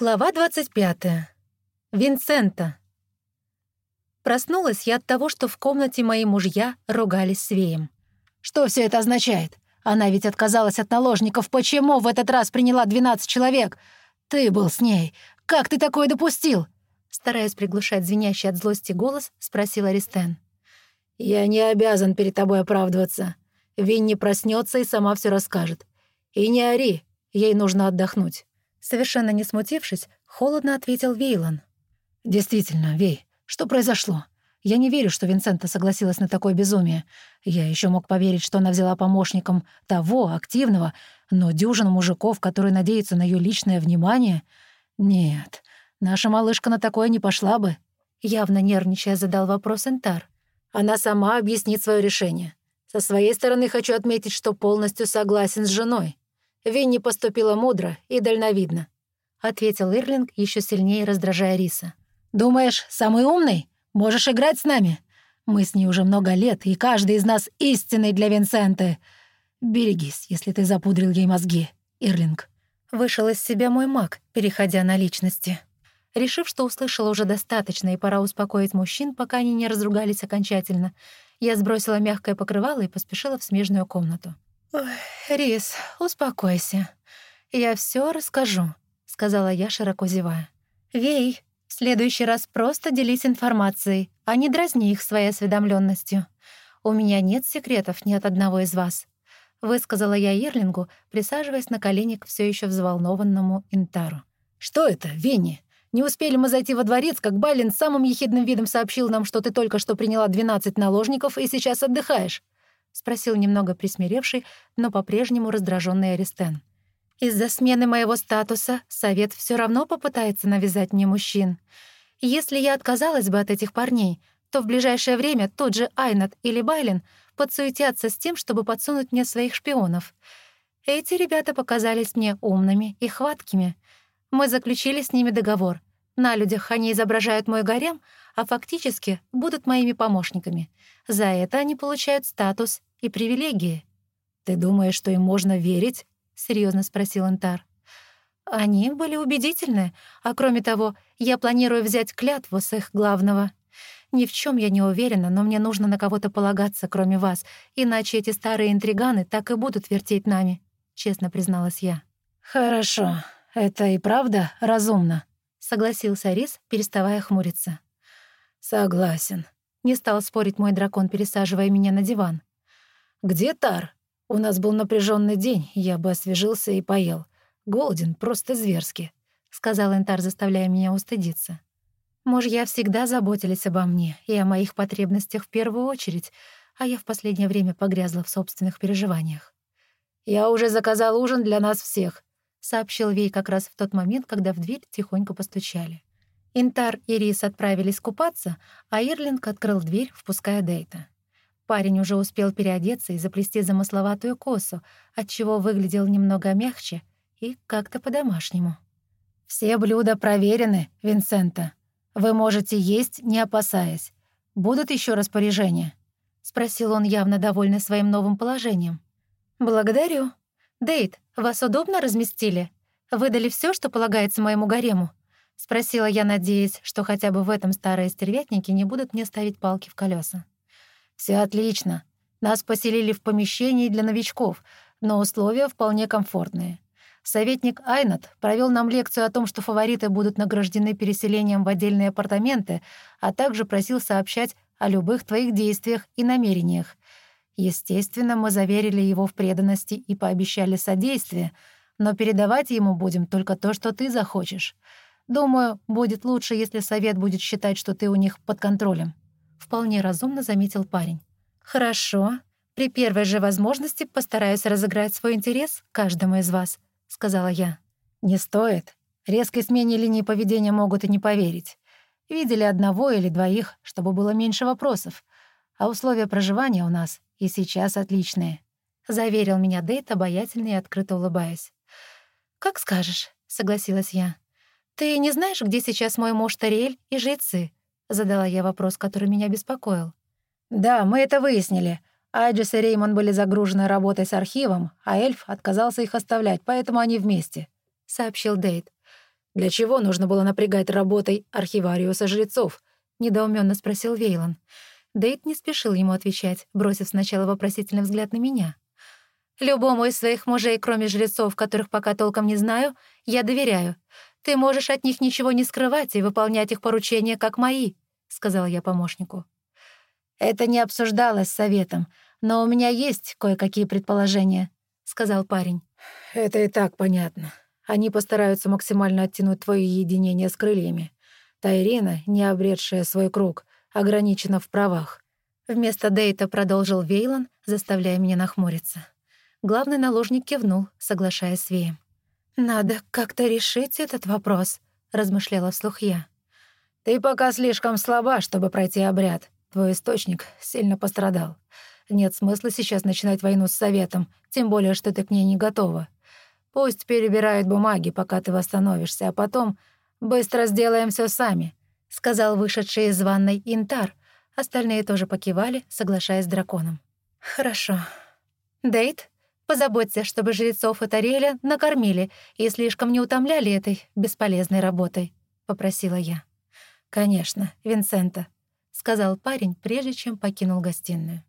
Глава 25. Винсента. Проснулась я от того, что в комнате мои мужья ругались с Веем. «Что все это означает? Она ведь отказалась от наложников. Почему в этот раз приняла 12 человек? Ты был с ней. Как ты такое допустил?» Стараясь приглушать звенящий от злости голос, спросил Аристен. «Я не обязан перед тобой оправдываться. Винни проснется и сама все расскажет. И не ори, ей нужно отдохнуть». Совершенно не смутившись, холодно ответил Вейлон. «Действительно, Вей, что произошло? Я не верю, что Винсента согласилась на такое безумие. Я еще мог поверить, что она взяла помощником того, активного, но дюжину мужиков, которые надеются на ее личное внимание... Нет, наша малышка на такое не пошла бы». Явно нервничая задал вопрос Энтар. «Она сама объяснит свое решение. Со своей стороны хочу отметить, что полностью согласен с женой. Винни поступила мудро и дальновидно», — ответил Ирлинг, еще сильнее раздражая Риса. «Думаешь, самый умный? Можешь играть с нами? Мы с ней уже много лет, и каждый из нас истинный для Винсенты. Берегись, если ты запудрил ей мозги, Ирлинг». Вышел из себя мой маг, переходя на личности. Решив, что услышала уже достаточно и пора успокоить мужчин, пока они не разругались окончательно, я сбросила мягкое покрывало и поспешила в смежную комнату. «Ой, Рис, успокойся. Я все расскажу», — сказала я, широко зевая. «Вей, в следующий раз просто делись информацией, а не дразни их своей осведомленностью. У меня нет секретов ни от одного из вас», — высказала я Ирлингу, присаживаясь на колени к все еще взволнованному Интару. «Что это, Венни? Не успели мы зайти во дворец, как Байлин самым ехидным видом сообщил нам, что ты только что приняла 12 наложников и сейчас отдыхаешь. — спросил немного присмиревший, но по-прежнему раздраженный Аристен. «Из-за смены моего статуса совет все равно попытается навязать мне мужчин. Если я отказалась бы от этих парней, то в ближайшее время тот же Айнат или Байлен подсуетятся с тем, чтобы подсунуть мне своих шпионов. Эти ребята показались мне умными и хваткими. Мы заключили с ними договор. На людях они изображают мой гарем, а фактически будут моими помощниками. За это они получают статус и привилегии. «Ты думаешь, что им можно верить?» — серьезно спросил Антар. Они были убедительны, а кроме того, я планирую взять клятву с их главного. Ни в чем я не уверена, но мне нужно на кого-то полагаться, кроме вас, иначе эти старые интриганы так и будут вертеть нами», — честно призналась я. «Хорошо, это и правда разумно», — согласился Рис, переставая хмуриться. «Согласен», — не стал спорить мой дракон, пересаживая меня на диван. «Где Тар? У нас был напряженный день, я бы освежился и поел. Голоден просто зверски», — сказал Энтар, заставляя меня устыдиться. Мужья всегда заботились обо мне и о моих потребностях в первую очередь, а я в последнее время погрязла в собственных переживаниях. «Я уже заказал ужин для нас всех», — сообщил Вей как раз в тот момент, когда в дверь тихонько постучали. Интар и Рис отправились купаться, а Ирлинг открыл дверь, впуская Дейта. Парень уже успел переодеться и заплести замысловатую косу, отчего выглядел немного мягче и как-то по-домашнему. «Все блюда проверены, Винсента. Вы можете есть, не опасаясь. Будут еще распоряжения?» — спросил он, явно довольный своим новым положением. «Благодарю. Дейт, вас удобно разместили? Выдали все, что полагается моему гарему?» — спросила я, надеясь, что хотя бы в этом старые стервятники не будут мне ставить палки в колеса. Все отлично. Нас поселили в помещении для новичков, но условия вполне комфортные. Советник Айнат провел нам лекцию о том, что фавориты будут награждены переселением в отдельные апартаменты, а также просил сообщать о любых твоих действиях и намерениях. Естественно, мы заверили его в преданности и пообещали содействие, но передавать ему будем только то, что ты захочешь. Думаю, будет лучше, если совет будет считать, что ты у них под контролем», — вполне разумно заметил парень. «Хорошо. При первой же возможности постараюсь разыграть свой интерес каждому из вас», — сказала я. «Не стоит. Резкой смене линии поведения могут и не поверить. Видели одного или двоих, чтобы было меньше вопросов. А условия проживания у нас и сейчас отличные», — заверил меня Дейт, обаятельно и открыто улыбаясь. «Как скажешь», — согласилась я. «Ты не знаешь, где сейчас мой муж Тариэль и жрецы?» — задала я вопрос, который меня беспокоил. «Да, мы это выяснили. Айджис и Реймон были загружены работой с архивом, а эльф отказался их оставлять, поэтому они вместе», — сообщил Дейт. Для чего нужно было напрягать работой архивариуса жрецов? недоуменно спросил Вейлон. Дейт не спешил ему отвечать, бросив сначала вопросительный взгляд на меня. «Любому из своих мужей, кроме жрецов, которых пока толком не знаю, я доверяю. Ты можешь от них ничего не скрывать и выполнять их поручения, как мои», — сказал я помощнику. «Это не обсуждалось советом, но у меня есть кое-какие предположения», — сказал парень. «Это и так понятно. Они постараются максимально оттянуть твое единение с крыльями. Тайрина, не обретшая свой круг, ограничена в правах. Вместо Дейта продолжил Вейлон, заставляя меня нахмуриться. Главный наложник кивнул, соглашаясь с Веем. «Надо как-то решить этот вопрос», — размышляла вслух я. «Ты пока слишком слаба, чтобы пройти обряд. Твой источник сильно пострадал. Нет смысла сейчас начинать войну с Советом, тем более, что ты к ней не готова. Пусть перебирают бумаги, пока ты восстановишься, а потом быстро сделаем все сами», — сказал вышедший из ванной Интар. Остальные тоже покивали, соглашаясь с драконом. «Хорошо. Дейт, позаботься, чтобы жрецов и Тариэля накормили и слишком не утомляли этой бесполезной работой», — попросила я. «Конечно, Винсента», — сказал парень, прежде чем покинул гостиную.